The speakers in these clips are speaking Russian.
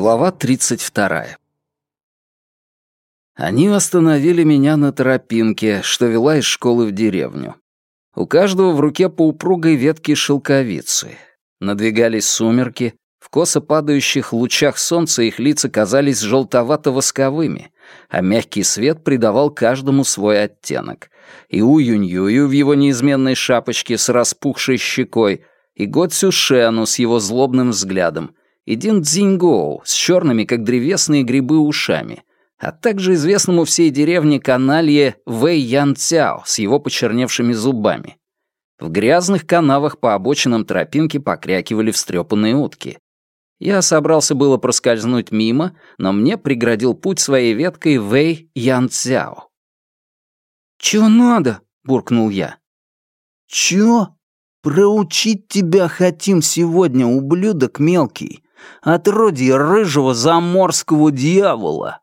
Глава 32. Они остановили меня на тропинке, что вела из школы в деревню. У каждого в руке по упругой ветке шелковицы. Надвигались сумерки, в косо падающих лучах солнца их лица казались желтовато-восковыми, а мягкий свет придавал каждому свой оттенок. И у Юнь-Юю в его неизменной шапочке с распухшей щекой, и Го Цюшену с его злобным взглядом, и Дин Цзиньгоу с черными, как древесные грибы, ушами, а также известному всей деревне каналье Вэй Ян Цяо с его почерневшими зубами. В грязных канавах по обочинам тропинки покрякивали встрепанные утки. Я собрался было проскользнуть мимо, но мне преградил путь своей веткой Вэй Ян Цяо. «Чего надо?» — буркнул я. «Чё? Проучить тебя хотим сегодня, ублюдок мелкий отродье рыжего заморского дьявола!»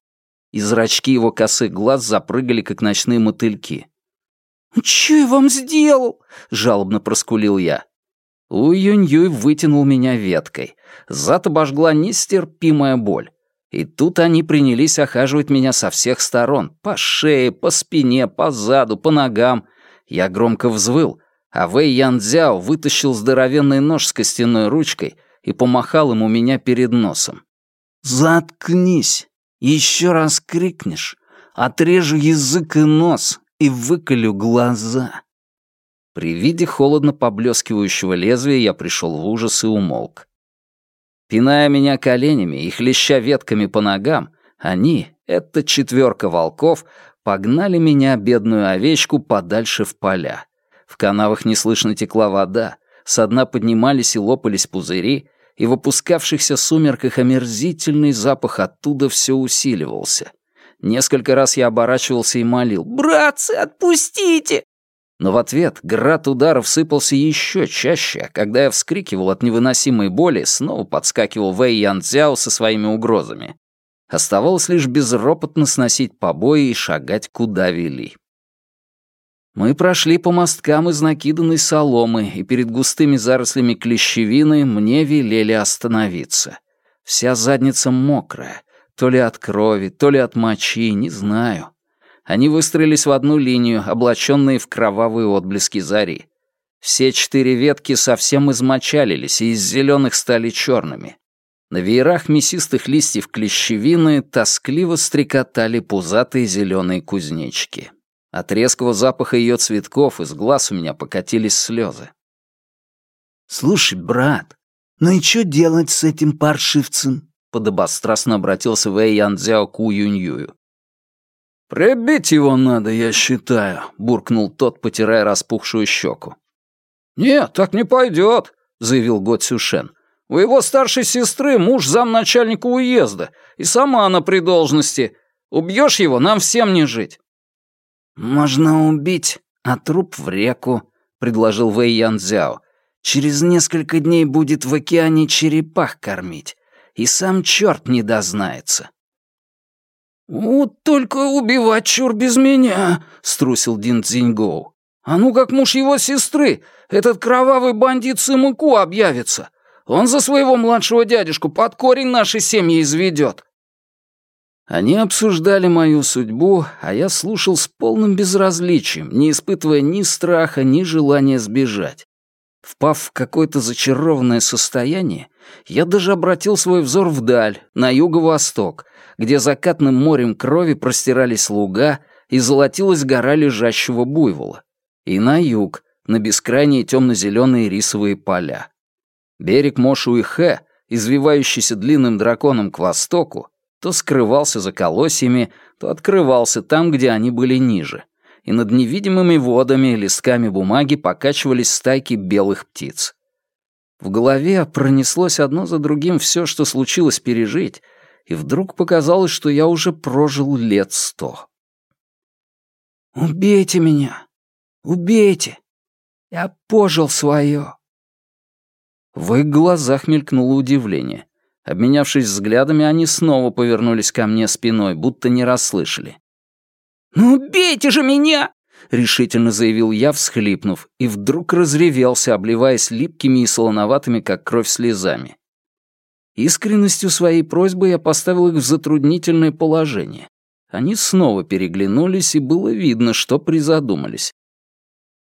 И зрачки его косых глаз запрыгали, как ночные мотыльки. «Чё я вам сделал?» — жалобно проскулил я. Уй-Юнь-Юй вытянул меня веткой. Зад обожгла нестерпимая боль. И тут они принялись охаживать меня со всех сторон. По шее, по спине, по заду, по ногам. Я громко взвыл, а Вэй Ян Цзяо вытащил здоровенный нож с костяной ручкой и помахал ему меня перед носом. «Заткнись! Еще раз крикнешь, отрежу язык и нос и выколю глаза!» При виде холодно поблескивающего лезвия я пришел в ужас и умолк. Пиная меня коленями и хлеща ветками по ногам, они, эта четверка волков, погнали меня, бедную овечку, подальше в поля. В канавах не слышно текла вода, со дна поднимались и лопались пузыри, и в опускавшихся сумерках омерзительный запах оттуда все усиливался. Несколько раз я оборачивался и молил «Братцы, отпустите!» Но в ответ град ударов сыпался еще чаще, а когда я вскрикивал от невыносимой боли, снова подскакивал Вэй Ян Цзяо со своими угрозами. Оставалось лишь безропотно сносить побои и шагать, куда вели. Мы прошли по мосткам из накиданной соломы, и перед густыми зарослями клещевины мне велели остановиться. Вся задница мокрая, то ли от крови, то ли от мочи, не знаю. Они выстроились в одну линию, облаченные в кровавые отблески зари. Все четыре ветки совсем измочалились и из зеленых стали черными. На веерах мясистых листьев клещевины тоскливо стрекотали пузатые зеленые кузнечки. От резкого запаха ее цветков из глаз у меня покатились слезы. «Слушай, брат, ну и что делать с этим паршивцем?» подобострастно обратился Вэй Янцзяо к У Юньюю. «Прибить его надо, я считаю», — буркнул тот, потирая распухшую щеку. «Нет, так не пойдет», — заявил Го Цюшен. «У его старшей сестры муж замначальника уезда, и сама она при должности. Убьешь его, нам всем не жить». «Можно убить, а труп в реку», — предложил Вэй Янцзяо. «Через несколько дней будет в океане черепах кормить, и сам черт не дознается». «Вот только убивать чур без меня», — струсил Дин Цзиньгоу. «А ну как муж его сестры, этот кровавый бандит Сымыку объявится. Он за своего младшего дядюшку под корень нашей семьи изведет. Они обсуждали мою судьбу, а я слушал с полным безразличием, не испытывая ни страха, ни желания сбежать. Впав в какое-то зачарованное состояние, я даже обратил свой взор вдаль, на юго-восток, где закатным морем крови простирались луга и золотилась гора лежащего буйвола, и на юг, на бескрайние темно-зеленые рисовые поля. Берег Мошуихэ, извивающийся длинным драконом к востоку, то скрывался за колосьями, то открывался там, где они были ниже. И над невидимыми водами листками бумаги покачивались стайки белых птиц. В голове пронеслось одно за другим все, что случилось пережить, и вдруг показалось, что я уже прожил лет сто. «Убейте меня! Убейте! Я пожил свое!» В их глазах мелькнуло удивление. Обменявшись взглядами, они снова повернулись ко мне спиной, будто не расслышали. «Ну убейте же меня!» — решительно заявил я, всхлипнув, и вдруг разревелся, обливаясь липкими и солоноватыми, как кровь, слезами. Искренностью своей просьбы я поставил их в затруднительное положение. Они снова переглянулись, и было видно, что призадумались.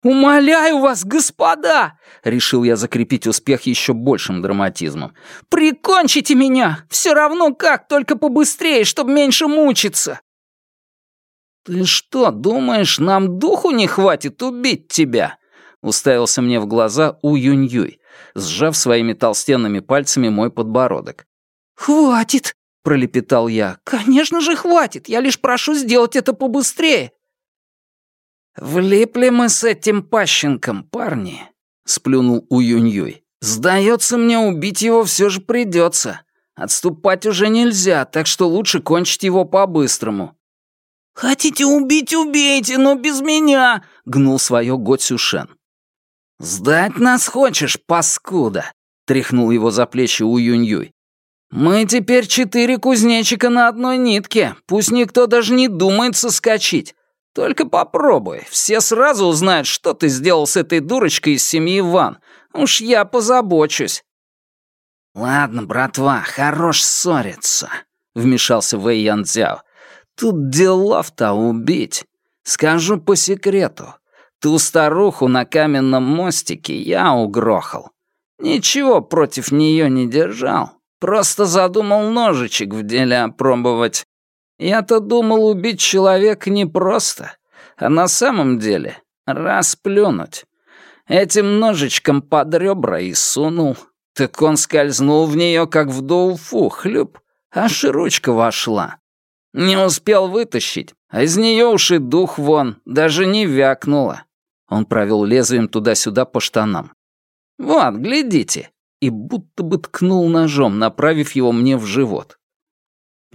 «Умоляю вас, господа!» — решил я закрепить успех еще большим драматизмом. «Прикончите меня! Все равно как, только побыстрее, чтобы меньше мучиться!» «Ты что, думаешь, нам духу не хватит убить тебя?» — уставился мне в глаза У Юнь-Юй, сжав своими толстенными пальцами мой подбородок. «Хватит!» — пролепетал я. «Конечно же хватит! Я лишь прошу сделать это побыстрее!» «Влипли мы с этим пащенком, парни», — сплюнул У Юнь-Юй. «Сдается мне, убить его все же придется. Отступать уже нельзя, так что лучше кончить его по-быстрому». «Хотите убить — убейте, но без меня!» — гнул свое Го Цюшен. «Сдать нас хочешь, паскуда!» — тряхнул его за плечи У Юнь-Юй. «Мы теперь четыре кузнечика на одной нитке, пусть никто даже не думает соскочить. Только попробуй, все сразу узнают, что ты сделал с этой дурочкой из семьи Ван. Уж я позабочусь». «Ладно, братва, хорош ссориться», — вмешался Вэй Ян Цзяо. «Тут делов-то убить. Скажу по секрету. Ту старуху на каменном мостике я угрохал. Ничего против нее не держал. Просто задумал ножичек в деле опробовать. Я-то думал, убить человека непросто, а на самом деле расплюнуть. Этим ножичком под ребра и сунул. Так он скользнул в нее, как в доуфу, хлюп, аж ручка вошла. Не успел вытащить, а из нее уж и дух вон, даже не вякнула. Он провел лезвием туда-сюда по штанам. «Вот, глядите!» И будто бы ткнул ножом, направив его мне в живот.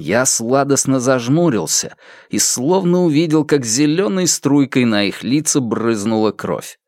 Я сладостно зажмурился и словно увидел, как зеленой струйкой на их лица брызнула кровь.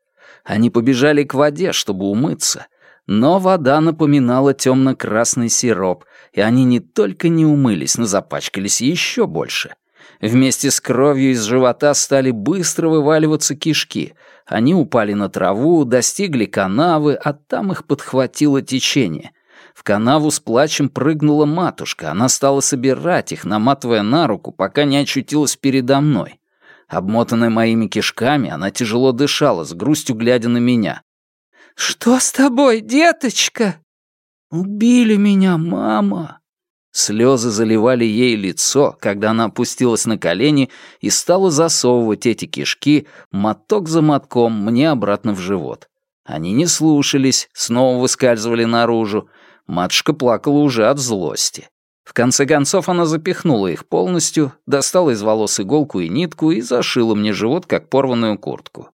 Они побежали к воде, чтобы умыться, но вода напоминала темно-красный сироп, и они не только не умылись, но запачкались еще больше. Вместе с кровью из живота стали быстро вываливаться кишки. Они упали на траву, достигли канавы, а там их подхватило течение — в канаву с плачем прыгнула матушка. Она стала собирать их, наматывая на руку, пока не очутилась передо мной. Обмотанная моими кишками, она тяжело дышала, с грустью глядя на меня. «Что с тобой, деточка?» «Убили меня, мама!» Слезы заливали ей лицо, когда она опустилась на колени и стала засовывать эти кишки моток за мотком мне обратно в живот. Они не слушались, снова выскальзывали наружу, Матушка плакала уже от злости. В конце концов она запихнула их полностью, достала из волос иголку и нитку и зашила мне живот, как порванную куртку.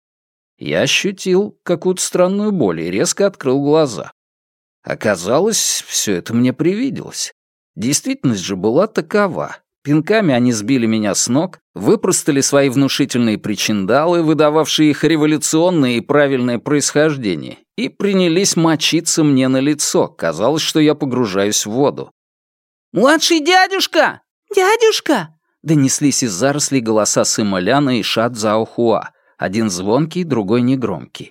Я ощутил какую-то странную боль и резко открыл глаза. Оказалось, все это мне привиделось. Действительность же была такова. Пинками они сбили меня с ног, выпростали свои внушительные причиндалы, выдававшие их революционное и правильное происхождение, и принялись мочиться мне на лицо. Казалось, что я погружаюсь в воду. «Младший дядюшка! Дядюшка!» Донеслись из зарослей голоса Сыма Ляна и Шат Заохуа, один звонкий, другой негромкий.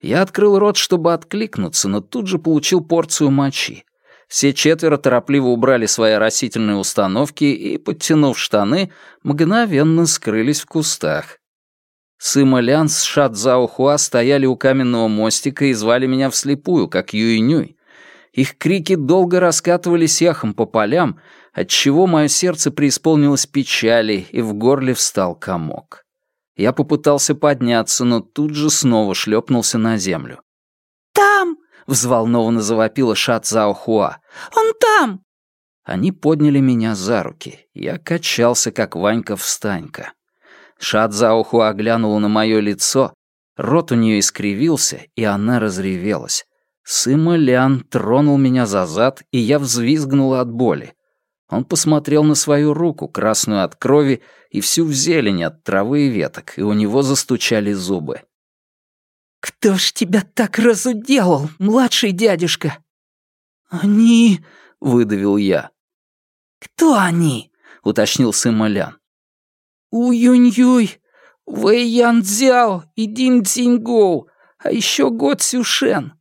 Я открыл рот, чтобы откликнуться, но тут же получил порцию мочи. Все четверо торопливо убрали свои растительные установки и, подтянув штаны, мгновенно скрылись в кустах. Сыма Лян с Шадзао Хуа стояли у каменного мостика и звали меня вслепую, как Юинюй. Их крики долго раскатывались эхом по полям, отчего мое сердце преисполнилось печали, и в горле встал комок. Я попытался подняться, но тут же снова шлепнулся на землю. «Там!» — взволнованно завопила Ша Хуа. «Он там!» Они подняли меня за руки. Я качался, как Ванька-встанька. Ша Хуа глянула на мое лицо, рот у нее искривился, и она разревелась. Сыма Лян тронул меня за зад, и я взвизгнула от боли. Он посмотрел на свою руку, красную от крови, и всю в зелень от травы и веток, и у него застучали зубы. «Кто ж тебя так разуделал, младший дядюшка?» «Они...» — выдавил я. «Кто они?» — уточнил сын Малян. «У-Юнь-Юй, Вэй Ян Цзяо и Дин Циньгоу, а еще Го Цюшен».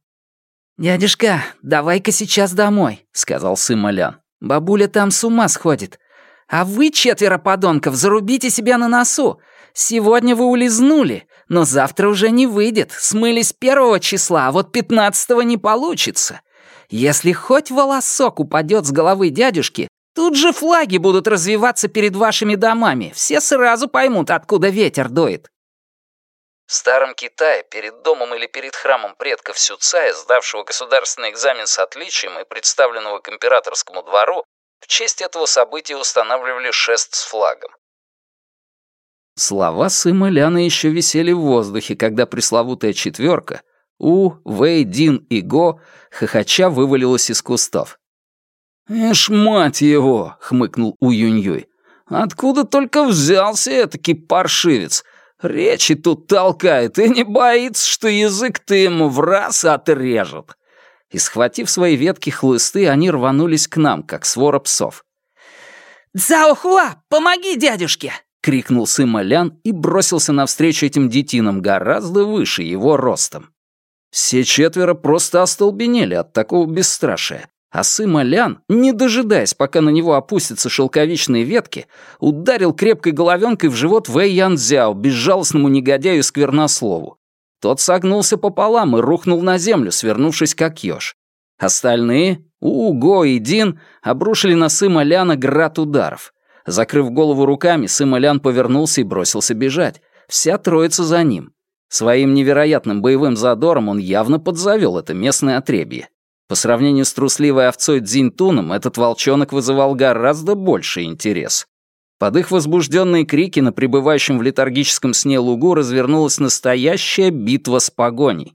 «Дядюшка, давай-ка сейчас домой», — сказал Сымолян. «Бабуля там с ума сходит. А вы, четверо подонков, зарубите себя на носу. Сегодня вы улизнули, но завтра уже не выйдет. Смылись первого числа, а вот пятнадцатого не получится. Если хоть волосок упадет с головы дядюшки, тут же флаги будут развиваться перед вашими домами. Все сразу поймут, откуда ветер дует. В Старом Китае перед домом или перед храмом предков Сюцая, сдавшего государственный экзамен с отличием и представленного к императорскому двору, в честь этого события устанавливали шест с флагом. Слова Сыма Ляна еще висели в воздухе, когда пресловутая четверка У, Вэй, Дин и Го хохоча вывалилась из кустов. «Эш, мать его!» — хмыкнул У Юнь-Юй. «Откуда только взялся этакий паршивец? Речи тут толкает и не боится, что язык ты ему в раз отрежет». И, схватив свои ветки хлысты, они рванулись к нам, как свора псов. «Цаохуа, помоги дядюшке!» — крикнул Сыма Лян и бросился навстречу этим детинам гораздо выше его ростом. Все четверо просто остолбенели от такого бесстрашия, а Сыма Лян, не дожидаясь, пока на него опустятся шелковичные ветки, ударил крепкой головенкой в живот Вэй Янцзяо, безжалостному негодяю сквернослову. Тот согнулся пополам и рухнул на землю, свернувшись как еж. Остальные, У, Го и Дин, обрушили на Сыма Ляна град ударов. Закрыв голову руками, Сыма Лян повернулся и бросился бежать. Вся троица за ним. Своим невероятным боевым задором он явно подзавел это местное отребье. По сравнению с трусливой овцой Дзиньтуном, этот волчонок вызывал гораздо больше интерес. Под их возбужденные крики на пребывающем в летаргическом сне лугу развернулась настоящая битва с погоней.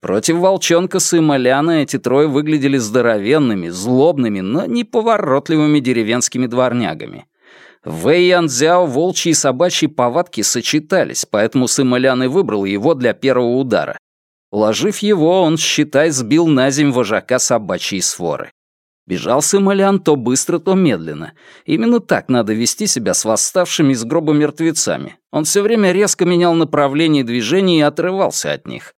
Против волчонка Сыма Ляна эти трое выглядели здоровенными, злобными, но неповоротливыми деревенскими дворнягами. В Вэй Янцзяо волчьи и собачьи повадки сочетались, поэтому Сыма Лян и выбрал его для первого удара. Уложив его, он, считай, сбил на земь вожака собачьей своры. Бежал Сымолян то быстро, то медленно. Именно так надо вести себя с восставшими из гроба мертвецами. Он все время резко менял направление движения и отрывался от них.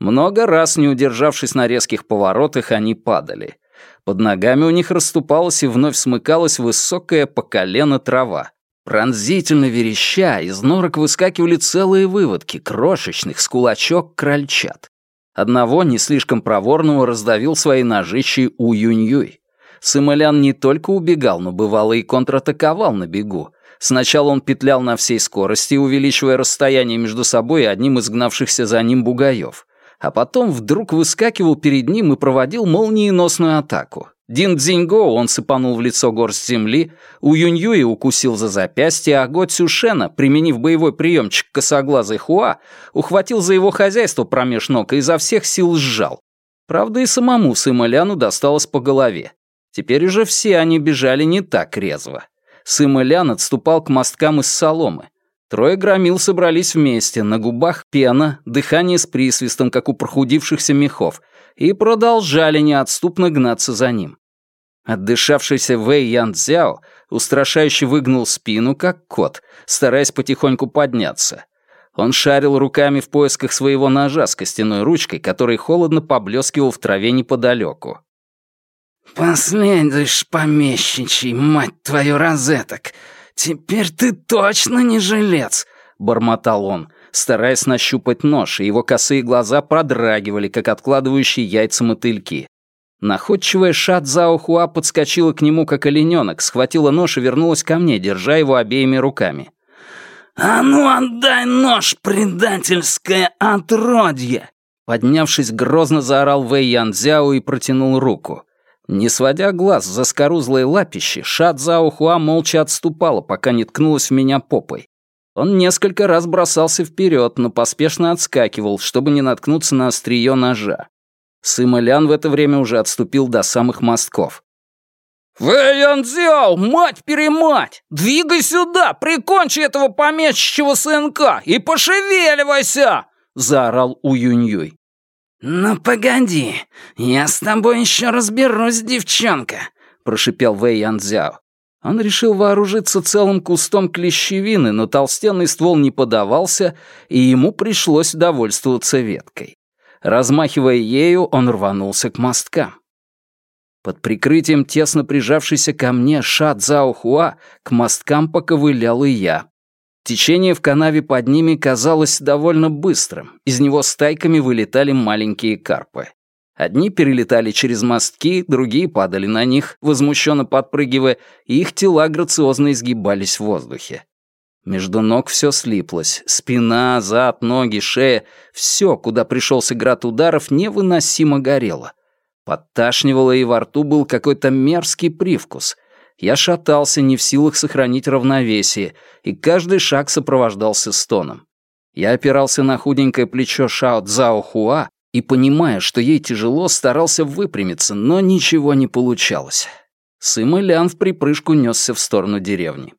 Много раз, не удержавшись на резких поворотах, они падали. Под ногами у них расступалась и вновь смыкалась высокая по колено трава. Пронзительно вереща, из норок выскакивали целые выводки, крошечных, с кулачок крольчат. Одного, не слишком проворного, раздавил своей ножищей у Юнь-Юй. Сымолян не только убегал, но бывало и контратаковал на бегу. Сначала он петлял на всей скорости, увеличивая расстояние между собой и одним из гнавшихся за ним бугаев. А потом вдруг выскакивал перед ним и проводил молниеносную атаку. Дин Цзиньго он сыпанул в лицо горсть земли, у Юньюи укусил за запястье, а Го Цюшена, применив боевой приемчик косоглазый Хуа, ухватил за его хозяйство промеж ног и изо всех сил сжал. Правда, и самому Сымоляну досталось по голове. Теперь уже все они бежали не так резво. Сымолян отступал к мосткам из соломы. Трое громил собрались вместе, на губах пена, дыхание с присвистом, как у прохудившихся мехов — и продолжали неотступно гнаться за ним. Отдышавшийся Вэй Ян Цзяо устрашающе выгнул спину, как кот, стараясь потихоньку подняться. Он шарил руками в поисках своего ножа с костяной ручкой, который холодно поблескивал в траве неподалеку. «Последуешь, помещичий, мать твою, розеток! Теперь ты точно не жилец!» — бормотал он, стараясь нащупать нож, и его косые глаза продрагивали, как откладывающие яйца мотыльки. Находчивая Шат Заохуа подскочила к нему, как олененок, схватила нож и вернулась ко мне, держа его обеими руками. «А ну отдай нож, предательское отродье!» Поднявшись, грозно заорал Вэй Янцзяо и протянул руку. Не сводя глаз за скорузлой лапищи, Шат Заохуа молча отступала, пока не ткнулась в меня попой. Он несколько раз бросался вперед, но поспешно отскакивал, чтобы не наткнуться на острие ножа. Сымолян в это время уже отступил до самых мостков. «Вэйянцзяо, мать-перемать! Двигай сюда, прикончи этого помещичьего сынка и пошевеливайся!» — заорал Уюньюй. «Ну погоди, я с тобой еще разберусь, девчонка», — прошипел Вэй Янцзяо. Он решил вооружиться целым кустом клещевины, но толстенный ствол не подавался, и ему пришлось довольствоваться веткой. Размахивая ею, он рванулся к мосткам. Под прикрытием тесно прижавшейся ко мне Ша Цаохуа к мосткам поковылял и я. Течение в канаве под ними казалось довольно быстрым, из него стайками вылетали маленькие карпы. Одни перелетали через мостки, другие падали на них, возмущенно подпрыгивая, и их тела грациозно изгибались в воздухе. Между ног все слиплось. Спина, зад, ноги, шея — все, куда пришелся град ударов, невыносимо горело. Подташнивало, и во рту был какой-то мерзкий привкус. Я шатался, не в силах сохранить равновесие, и каждый шаг сопровождался стоном. Я опирался на худенькое плечо Шао Цзао Хуа и, понимая, что ей тяжело, старался выпрямиться, но ничего не получалось. Сыма Лян в припрыжку несся в сторону деревни.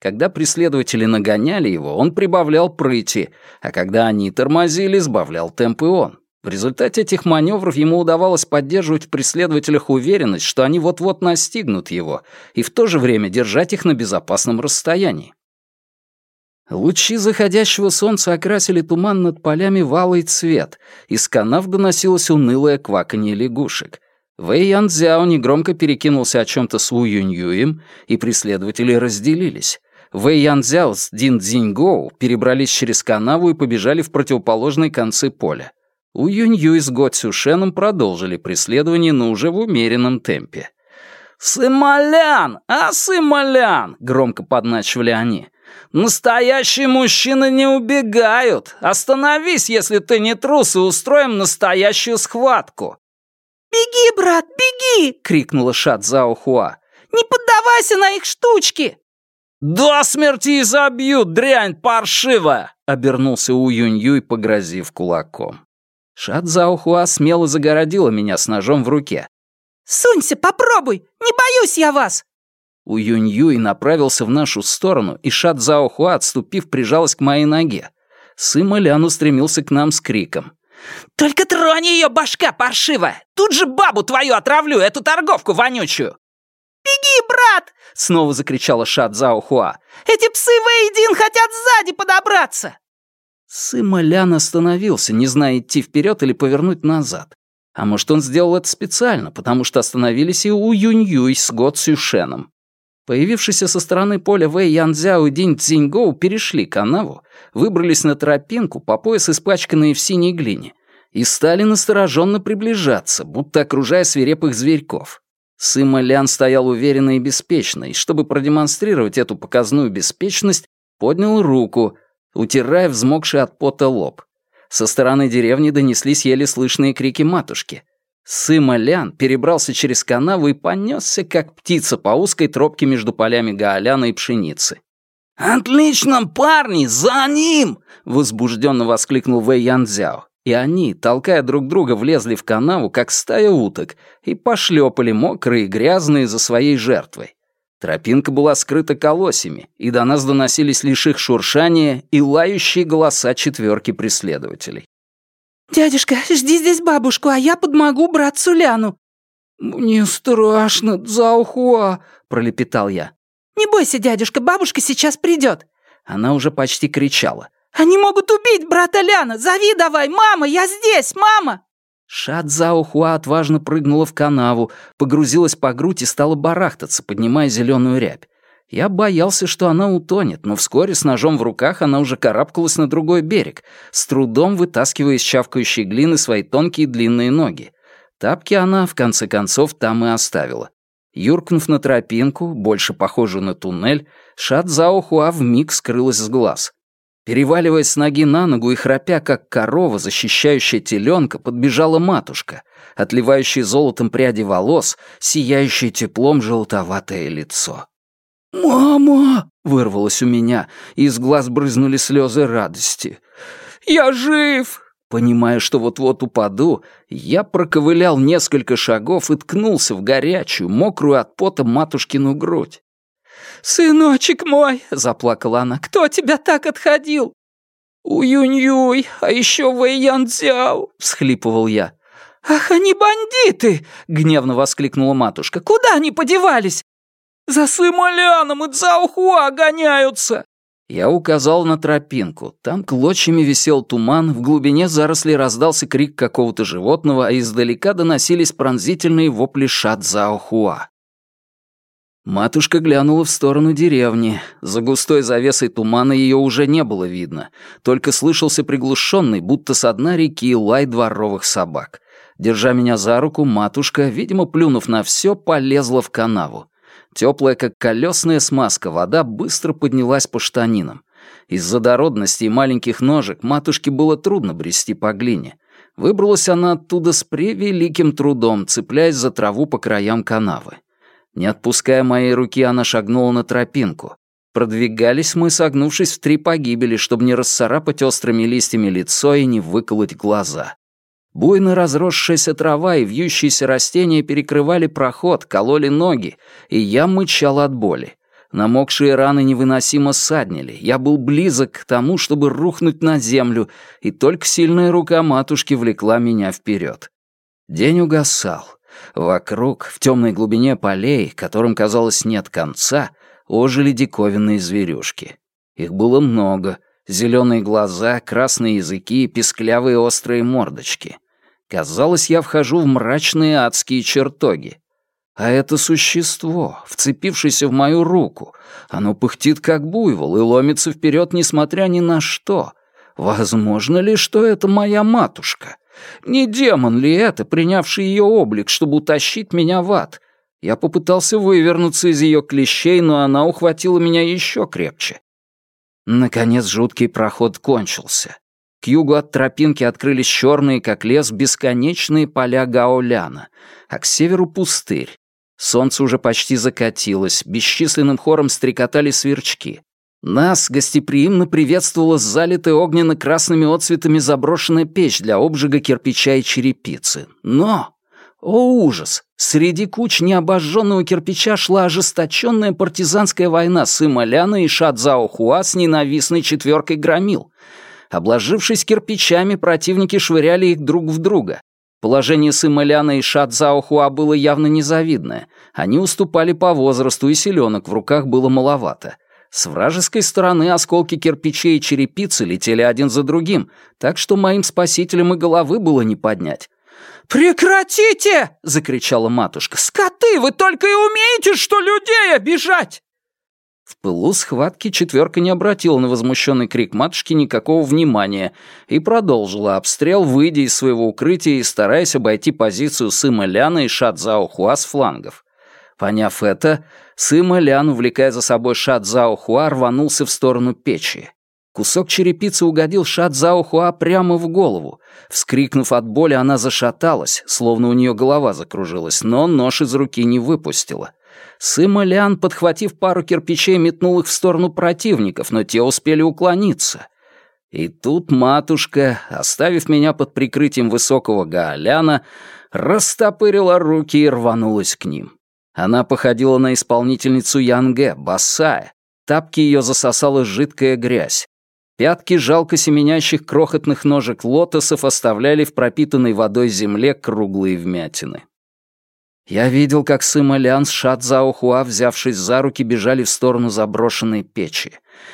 Когда преследователи нагоняли его, он прибавлял прыти, а когда они тормозили, сбавлял темп и он. В результате этих маневров ему удавалось поддерживать в преследователях уверенность, что они вот-вот настигнут его, и в то же время держать их на безопасном расстоянии. Лучи заходящего солнца окрасили туман над полями в цвет, из канав доносилось унылое кваканье лягушек. Вэй Ян Цзяо негромко перекинулся о чем-то с У Юнь Юем, и преследователи разделились. Вэй Ян Цзяо с Дин Цзиньгоу перебрались через канаву и побежали в противоположные концы поля. У Юнь-Юй с Го Цюшеном продолжили преследование, но уже в умеренном темпе. «Сымолян! А, Сымолян!» — громко подначивали они. «Настоящие мужчины не убегают! Остановись, если ты не трус, и устроим настоящую схватку!» «Беги, брат, беги!» — крикнула Шат Зао Хуа. «Не поддавайся на их штучки!» «До смерти изобьют, дрянь паршивая!» — обернулся У Юнь-Юй, погрозив кулаком. Шат Заохуа смело загородила меня с ножом в руке. «Сунься, попробуй! Не боюсь я вас!» У Юнь-Юй направился в нашу сторону, и Шат Заохуа, отступив, прижалась к моей ноге. Сыма Лян устремился к нам с криком. «Только тронь ее, башка паршивая! Тут же бабу твою отравлю, эту торговку вонючую!» «Беги, брат!» — снова закричала Шат Заохуа. «Эти псы Вэйдин хотят сзади подобраться!» Сыма Лян остановился, не зная идти вперед или повернуть назад. А может, он сделал это специально, потому что остановились и у Юнь-Юй с Го Цюшеном. Появившиеся со стороны поля Вэй Янцзяо и Динь Цзиньгоу перешли канаву, выбрались на тропинку, по пояс испачканные в синей глине, и стали настороженно приближаться, будто окружая свирепых зверьков. Сыма Лян стоял уверенно и беспечно, и чтобы продемонстрировать эту показную беспечность, поднял руку, утирая взмокший от пота лоб. Со стороны деревни донеслись еле слышные крики матушки. Сыма Лян перебрался через канаву и понесся, как птица по узкой тропке между полями гаоляна и пшеницы. «Отлично, парни, за ним!» — возбужденно воскликнул Вэй Янцзяо. И они, толкая друг друга, влезли в канаву, как стая уток, и пошлепали мокрые и грязные за своей жертвой. Тропинка была скрыта колосьями, и до нас доносились лишь их шуршание и лающие голоса четверки преследователей. «Дядюшка, жди здесь бабушку, а я подмогу братцу Ляну». «Мне страшно, Цаохуа», — пролепетал я. «Не бойся, дядюшка, бабушка сейчас придет». Она уже почти кричала. «Они могут убить брата Ляна! Зови давай! Мама, я здесь! Мама!» Шат Заохуа отважно прыгнула в канаву, погрузилась по грудь и стала барахтаться, поднимая зеленую рябь. Я боялся, что она утонет, но вскоре с ножом в руках она уже карабкалась на другой берег, с трудом вытаскивая из чавкающей глины свои тонкие длинные ноги. Тапки она, в конце концов, там и оставила. Юркнув на тропинку, больше похожую на туннель, Шат Заохуа вмиг скрылась с глаз. Переваливаясь с ноги на ногу и храпя, как корова, защищающая теленка, подбежала матушка, отливающая золотом пряди волос, сияющее теплом желтоватое лицо. «Мама!» — вырвалось у меня, и из глаз брызнули слезы радости. «Я жив!» Понимая, что вот-вот упаду, я проковылял несколько шагов и ткнулся в горячую, мокрую от пота матушкину грудь. «Сыночек мой!» — заплакала она. «Кто тебя так отходил?» «Уюнь-юй, а еще Вэйян Цзяо!» — всхлипывал я. «Ах, они бандиты!» — гневно воскликнула матушка. «Куда они подевались?» «За Сымоляном и Цаохуа гоняются!» Я указал на тропинку. Там клочьями висел туман, в глубине зарослей раздался крик какого-то животного, а издалека доносились пронзительные вопли Шадзаохуа. Матушка глянула в сторону деревни. За густой завесой тумана ее уже не было видно. Только слышался приглушенный, будто со дна реки, лай дворовых собак. Держа меня за руку, матушка, видимо, плюнув на все, полезла в канаву. Теплая, как колесная смазка, вода быстро поднялась по штанинам. Из-за дородности и маленьких ножек матушке было трудно брести по глине. Выбралась она оттуда с превеликим трудом, цепляясь за траву по краям канавы. Не отпуская моей руки, она шагнула на тропинку. Продвигались мы, согнувшись в три погибели, чтобы не расцарапать острыми листьями лицо и не выколоть глаза. Буйно разросшаяся трава и вьющиеся растения перекрывали проход, кололи ноги, и я мычал от боли. Намокшие раны невыносимо ссаднили. Я был близок к тому, чтобы рухнуть на землю, и только сильная рука матушки влекла меня вперед. День угасал. Вокруг, в темной глубине полей, которым, казалось, нет конца, ожили диковинные зверюшки. Их было много. Зеленые глаза, красные языки песклявые острые мордочки. Казалось, я вхожу в мрачные адские чертоги. А это существо, вцепившееся в мою руку, оно пыхтит как буйвол и ломится вперед, несмотря ни на что. Возможно ли, что это моя матушка? Не демон ли это, принявший ее облик, чтобы утащить меня в ад? Я попытался вывернуться из ее клещей, но она ухватила меня еще крепче. Наконец жуткий проход кончился. К югу от тропинки открылись черные, как лес, бесконечные поля Гаоляна, а к северу — пустырь. Солнце уже почти закатилось, бесчисленным хором стрекотали сверчки. Нас гостеприимно приветствовала залитая огненно-красными отцветами заброшенная печь для обжига кирпича и черепицы. Но, о ужас, среди куч необожженного кирпича шла ожесточенная партизанская война Сыма Ляна и Шадзао Хуа с ненавистной четверкой громил. Обложившись кирпичами, противники швыряли их друг в друга. Положение Сымыляна и Шадзаохуа было явно незавидное. Они уступали по возрасту, и селенок в руках было маловато. С вражеской стороны осколки кирпичей и черепицы летели один за другим, так что моим спасителям и головы было не поднять. «Прекратите!» — закричала матушка. «Скоты, вы только и умеете, что людей обижать!» В пылу схватки четверка не обратила на возмущенный крик матушки никакого внимания и продолжила обстрел, выйдя из своего укрытия и стараясь обойти позицию Сыма Ляна и Шадзао Хуа с флангов. Поняв это, Сыма Лян, увлекая за собой Шадзао Хуа, рванулся в сторону печи. Кусок черепицы угодил Шадзао Хуа прямо в голову. Вскрикнув от боли, она зашаталась, словно у нее голова закружилась, но нож из руки не выпустила — Сыма Лян, подхватив пару кирпичей, метнул их в сторону противников, но те успели уклониться. И тут матушка, оставив меня под прикрытием высокого Гааляна, растопырила руки и рванулась к ним. Она походила на исполнительницу Янге, босая. Тапки ее засосала жидкая грязь. Пятки жалко семенящих крохотных ножек лотосов оставляли в пропитанной водой земле круглые вмятины. Я видел, как Сыма Лян с Шадзаохуа, взявшись за руки, бежали в сторону заброшенной печи.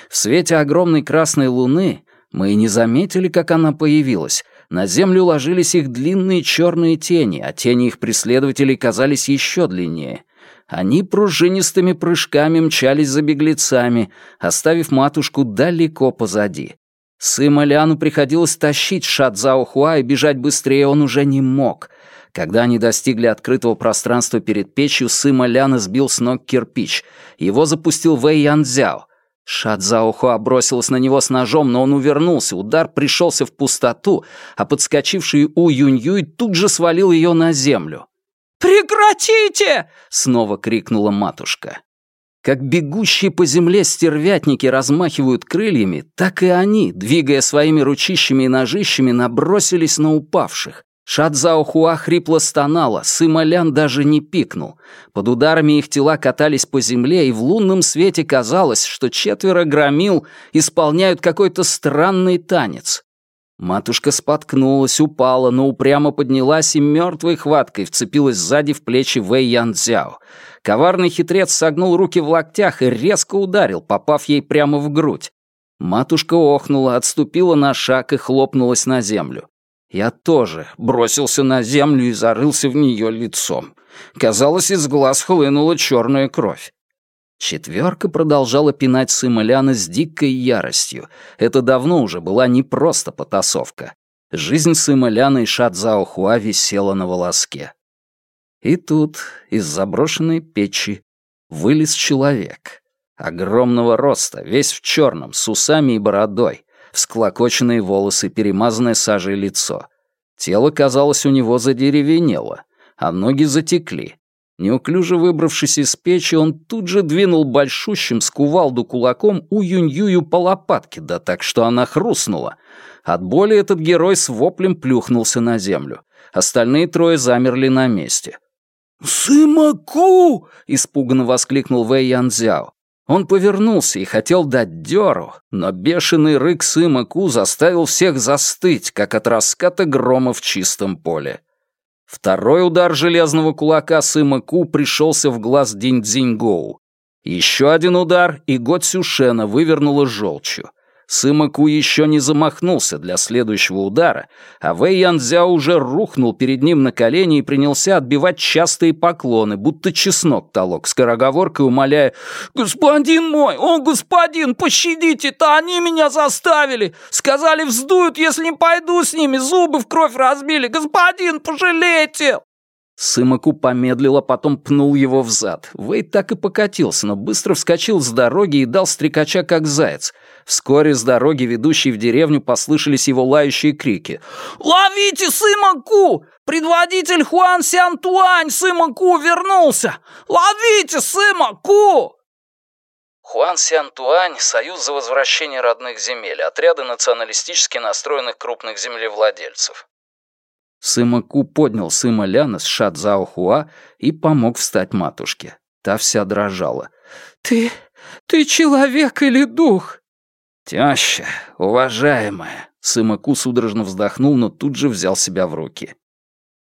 В свете огромной красной луны мы и не заметили, как она появилась. На землю ложились их длинные черные тени, а тени их преследователей казались еще длиннее. Они пружинистыми прыжками мчались за беглецами, оставив матушку далеко позади. Сыма Ляну приходилось тащить Шадзаохуа, и бежать быстрее он уже не мог — когда они достигли открытого пространства перед печью, Сыма Ляна сбил с ног кирпич. Его запустил Вэй Янцзяо. Шадзаохуа бросилась на него с ножом, но он увернулся. Удар пришелся в пустоту, а подскочивший У Юнь-Юй тут же свалил ее на землю. «Прекратите!» — снова крикнула матушка. Как бегущие по земле стервятники размахивают крыльями, так и они, двигая своими ручищами и ножищами, набросились на упавших. Шадзао Хуа хрипло стонала, Сымалян даже не пикнул. Под ударами их тела катались по земле, и в лунном свете казалось, что четверо громил исполняют какой-то странный танец. Матушка споткнулась, упала, но упрямо поднялась и мертвой хваткой вцепилась сзади в плечи Вэй Ян Цзяо. Коварный хитрец согнул руки в локтях и резко ударил, попав ей прямо в грудь. Матушка охнула, отступила на шаг и хлопнулась на землю. Я тоже бросился на землю и зарылся в нее лицом. Казалось, из глаз хлынула черная кровь. Четверка продолжала пинать Сымоляна с дикой яростью. Это давно уже была не просто потасовка. Жизнь Сымоляна и Шадзао Хуа висела на волоске. И тут из заброшенной печи вылез человек. Огромного роста, весь в черном, с усами и бородой, всклокоченные волосы, перемазанное сажей лицо. Тело, казалось, у него задеревенело, а ноги затекли. Неуклюже выбравшись из печи, он тут же двинул большущим с кувалду кулаком у Юнь-Юю по лопатке, да так, что она хрустнула. От боли этот герой с воплем плюхнулся на землю. Остальные трое замерли на месте. «Сымаку!» — испуганно воскликнул Вэй Янзяо. Он повернулся и хотел дать дёру, но бешеный рык Сыма Ку заставил всех застыть, как от раската грома в чистом поле. Второй удар железного кулака Сыма Ку пришелся в глаз Динь Цзиньгоу. Еще один удар, и Го Цюшена вывернуло желчью. Сыма Ку еще не замахнулся для следующего удара, а Вэй Янзя уже рухнул перед ним на колени и принялся отбивать частые поклоны, будто чеснок толок, скороговоркой умоляя «Господин мой, о, господин, пощадите-то, они меня заставили! Сказали, вздуют, если не пойду с ними, зубы в кровь разбили! Господин, пожалейте!» Сымаку помедлил, а потом пнул его в зад. Вэй так и покатился, но быстро вскочил с дороги и дал стрекача как заяц. Вскоре с дороги, ведущей в деревню, послышались его лающие крики. «Ловите Сымаку! Предводитель Хуан Сянтуань Сымаку вернулся! Ловите Сымаку!» Хуан Сянтуань — Союз за возвращение родных земель, отряды националистически настроенных крупных землевладельцев. Сыма Ку поднял Сыма Ляна с Шадзао Хуа и помог встать матушке. Та вся дрожала. «Ты... ты человек или дух?» «Теща, уважаемая!» Сыма Ку судорожно вздохнул, но тут же взял себя в руки.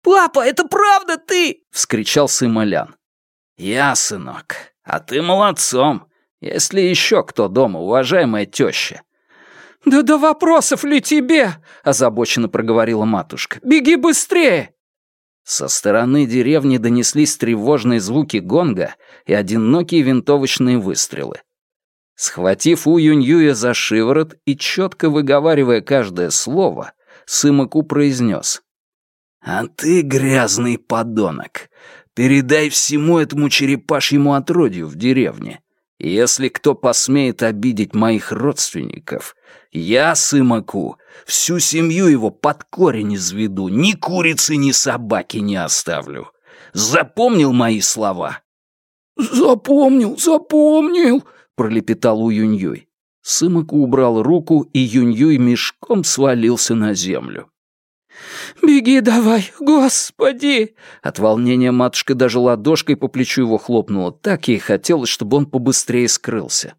«Папа, это правда ты?» — вскричал Сыма Лян. «Я, сынок, а ты молодцом. Есть ли еще кто дома, уважаемая теща?» «Да до вопросов ли тебе?» — озабоченно проговорила матушка. «Беги быстрее!» Со стороны деревни донеслись тревожные звуки гонга и одинокие винтовочные выстрелы. Схватив У Юньюя за шиворот и четко выговаривая каждое слово, Сымаку произнес. «А ты, грязный подонок, передай всему этому черепашьему отродью в деревне. Если кто посмеет обидеть моих родственников, я, Сымаку, всю семью его под корень изведу, ни курицы, ни собаки не оставлю. Запомнил мои слова?» «Запомнил, запомнил», — пролепетал У Юньюй. Сымаку убрал руку, и Юньюй мешком свалился на землю. «Беги давай, господи!» От волнения матушка даже ладошкой по плечу его хлопнула. Так ей хотелось, чтобы он побыстрее скрылся.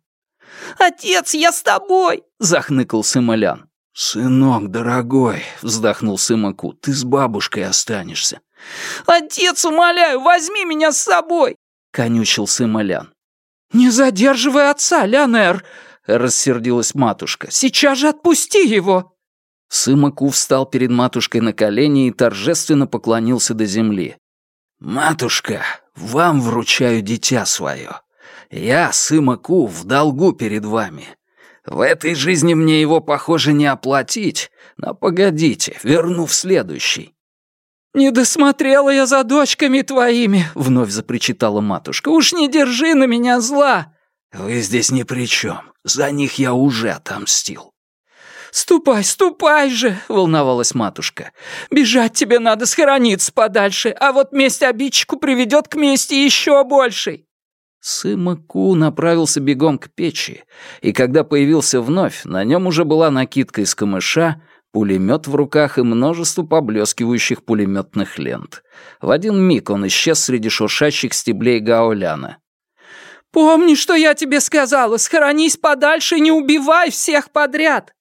«Отец, я с тобой!» — захныкал Сымолян. «Сынок, дорогой!» — вздохнул Сымаку. «Ты с бабушкой останешься». «Отец, умоляю, возьми меня с собой!» — конючил Сымолян. «Не задерживай отца, Леонер!» — рассердилась матушка. «Сейчас же отпусти его!» Сымаку встал перед матушкой на колени и торжественно поклонился до земли. «Матушка, вам вручаю дитя свое. Я, Сымаку, в долгу перед вами. В этой жизни мне его, похоже, не оплатить, но погодите, верну в следующий». «Не досмотрела я за дочками твоими», — вновь запричитала матушка. «Уж не держи на меня зла». «Вы здесь ни при чем. За них я уже отомстил». «Ступай, ступай же!» — волновалась матушка. «Бежать тебе надо, схорониться подальше, а вот месть обидчику приведет к мести еще большей!» Сыма-ку направился бегом к печи, и когда появился вновь, на нем уже была накидка из камыша, пулемет в руках и множество поблескивающих пулеметных лент. В один миг он исчез среди шуршащих стеблей гаоляна. «Помни, что я тебе сказала, схоронись подальше и не убивай всех подряд!»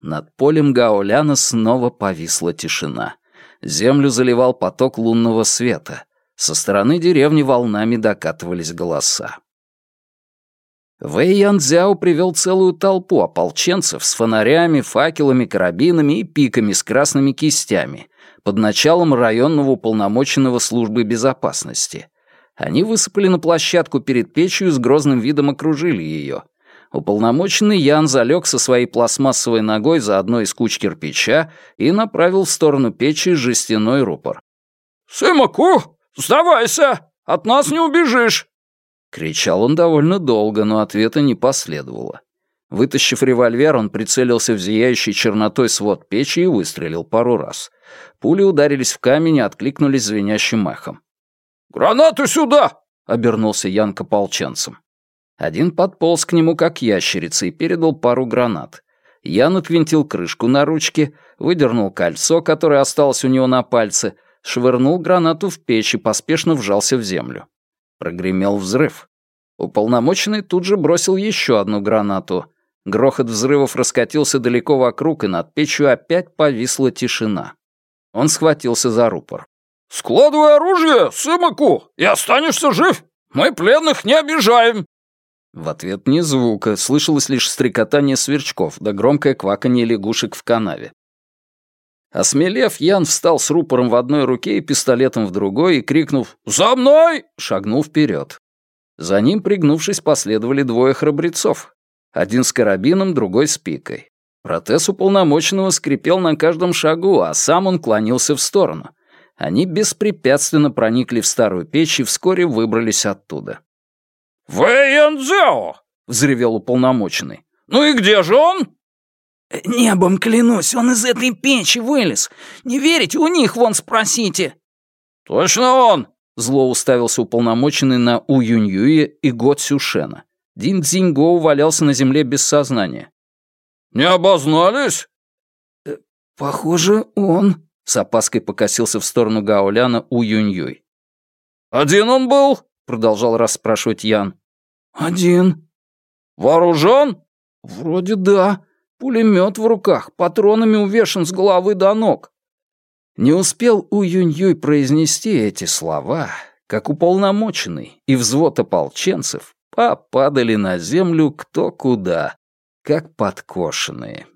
Над полем Гаоляна снова повисла тишина. Землю заливал поток лунного света. Со стороны деревни волнами докатывались голоса. Вэй Янцзяо привел целую толпу ополченцев с фонарями, факелами, карабинами и пиками с красными кистями под началом районного уполномоченного службы безопасности. Они высыпали на площадку перед печью и с грозным видом окружили ее. Уполномоченный Ян залег со своей пластмассовой ногой за одной из куч кирпича и направил в сторону печи жестяной рупор. «Сымаку, сдавайся! От нас не убежишь!» Кричал он довольно долго, но ответа не последовало. Вытащив револьвер, он прицелился в зияющий чернотой свод печи и выстрелил пару раз. Пули ударились в камень и откликнулись звенящим эхом. «Гранату сюда!» — обернулся Ян к ополченцам. Один подполз к нему, как ящерица, и передал пару гранат. Ян отвинтил крышку на ручке, выдернул кольцо, которое осталось у него на пальце, швырнул гранату в печь и поспешно вжался в землю. Прогремел взрыв. Уполномоченный тут же бросил еще одну гранату. Грохот взрывов раскатился далеко вокруг, и над печью опять повисла тишина. Он схватился за рупор. «Складывай оружие, Сымаку, и останешься жив! Мы пленных не обижаем!» В ответ ни звука, слышалось лишь стрекотание сверчков да громкое кваканье лягушек в канаве. Осмелев, Ян встал с рупором в одной руке и пистолетом в другой и, крикнув «За мной!», шагнул вперед. За ним, пригнувшись, последовали двое храбрецов. Один с карабином, другой с пикой. Протез уполномоченного скрипел на каждом шагу, а сам он клонился в сторону. Они беспрепятственно проникли в старую печь и вскоре выбрались оттуда. «Вэйянзяо!» — взревел уполномоченный. «Ну и где же он?» «Небом клянусь, он из этой печи вылез. Не верите, у них вон спросите». «Точно он!» — зло уставился уполномоченный на У Юньюе и Го Цюшена. Дин Цзиньго валялся на земле без сознания. «Не обознались?» «Э, «Похоже, он...» — с опаской покосился в сторону Гаоляна У Юньюй. «Один он был?» — продолжал расспрашивать Ян. «Один». «Вооружен?» «Вроде да. Пулемет в руках, патронами увешан с головы до ног. Не успел У Юнь-Юй произнести эти слова, как уполномоченный и взвод ополченцев попадали на землю кто куда, как подкошенные.